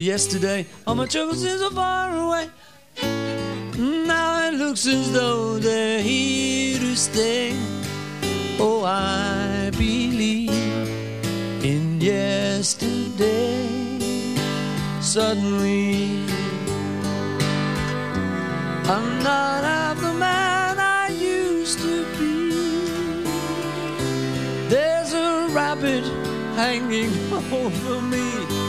Yesterday, all my troubles seem so far away. Now it looks as though they're here to stay. Oh, I believe in yesterday. Suddenly, I'm not half the man I used to be. There's a rabbit hanging over me.